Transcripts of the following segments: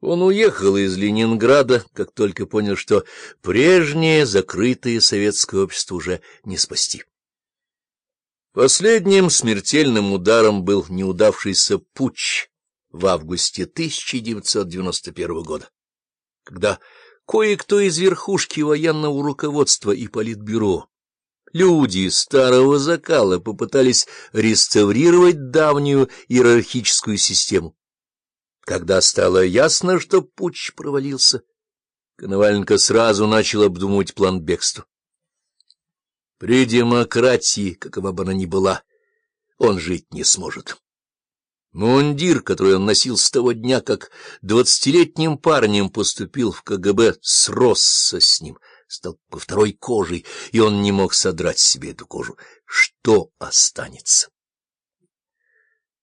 Он уехал из Ленинграда, как только понял, что прежнее закрытое советское общество уже не спасти. Последним смертельным ударом был неудавшийся путч в августе 1991 года, когда кое-кто из верхушки военного руководства и политбюро, люди старого закала попытались реставрировать давнюю иерархическую систему. Когда стало ясно, что путч провалился, Коноваленко сразу начал обдумывать план бегства. При демократии, какова бы она ни была, он жить не сможет. Мундир, который он носил с того дня, как двадцатилетним парнем поступил в КГБ, сросся с ним, стал по второй кожей, и он не мог содрать себе эту кожу. Что останется?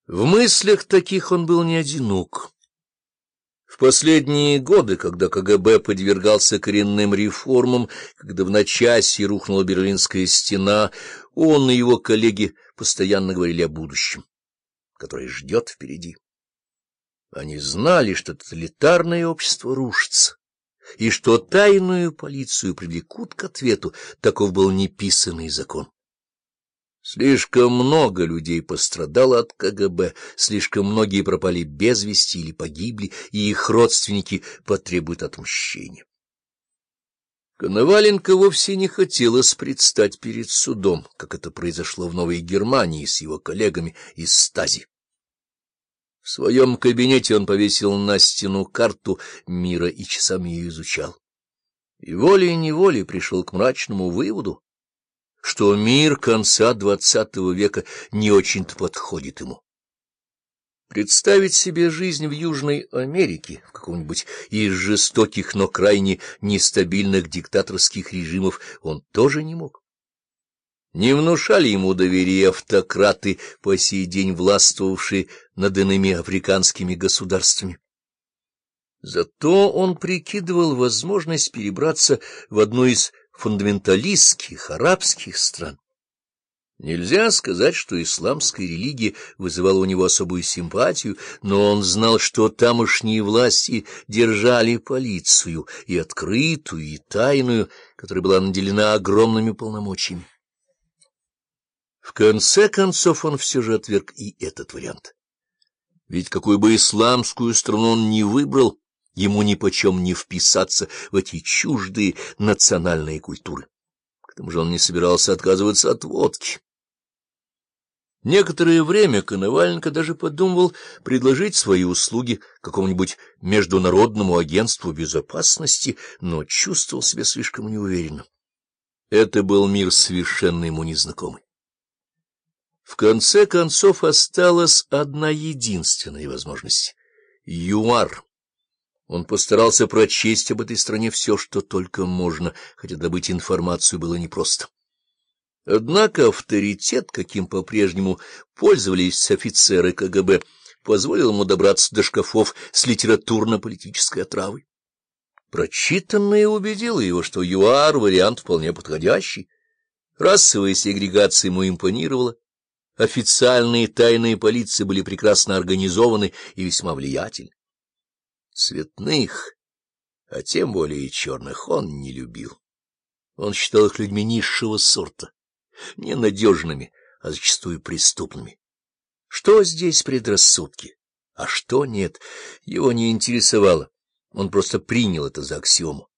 В мыслях таких он был не одинок. В последние годы, когда КГБ подвергался коренным реформам, когда в начасе рухнула Берлинская стена, он и его коллеги постоянно говорили о будущем, которое ждет впереди. Они знали, что тоталитарное общество рушится, и что тайную полицию привлекут к ответу, таков был неписанный закон. Слишком много людей пострадало от КГБ, слишком многие пропали без вести или погибли, и их родственники потребуют отмщения. Коноваленко вовсе не хотелось предстать перед судом, как это произошло в Новой Германии с его коллегами из Стази. В своем кабинете он повесил на стену карту мира и часами ее изучал. И волей-неволей пришел к мрачному выводу, что мир конца двадцатого века не очень-то подходит ему. Представить себе жизнь в Южной Америке, в каком-нибудь из жестоких, но крайне нестабильных диктаторских режимов, он тоже не мог. Не внушали ему доверие автократы, по сей день властвовавшие над иными африканскими государствами. Зато он прикидывал возможность перебраться в одну из фундаменталистских арабских стран. Нельзя сказать, что исламская религия вызывала у него особую симпатию, но он знал, что тамошние власти держали полицию, и открытую, и тайную, которая была наделена огромными полномочиями. В конце концов он все же отверг и этот вариант. Ведь какую бы исламскую страну он ни выбрал, ему нипочем не вписаться в эти чуждые национальные культуры. К тому же он не собирался отказываться от водки. Некоторое время Коноваленко даже подумывал предложить свои услуги какому-нибудь международному агентству безопасности, но чувствовал себя слишком неуверенно. Это был мир совершенно ему незнакомый. В конце концов осталась одна единственная возможность — ЮАР. Он постарался прочесть об этой стране все, что только можно, хотя добыть информацию было непросто. Однако авторитет, каким по-прежнему пользовались офицеры КГБ, позволил ему добраться до шкафов с литературно-политической отравой. Прочитанное убедило его, что ЮАР — вариант вполне подходящий. Расовая сегрегация ему импонировала. Официальные тайные полиции были прекрасно организованы и весьма влиятельны. Цветных, а тем более и черных, он не любил. Он считал их людьми низшего сорта, ненадежными, а зачастую преступными. Что здесь предрассудки, а что нет, его не интересовало. Он просто принял это за аксиому.